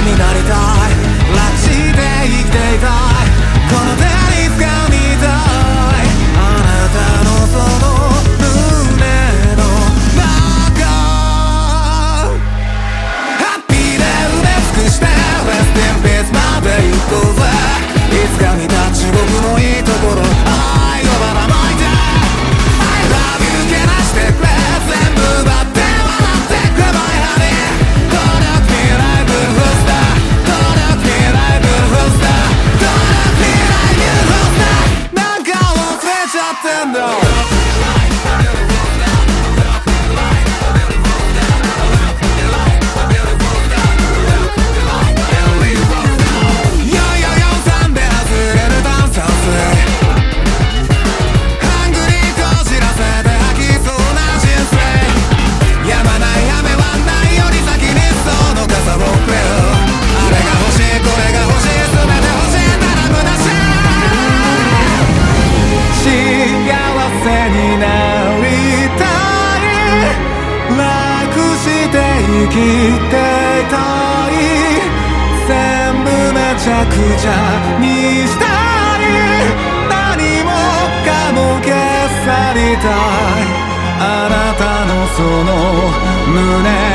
になりたい。き切ってたい全部めちゃくちゃにしたい何もかも消さりたいあなたのその胸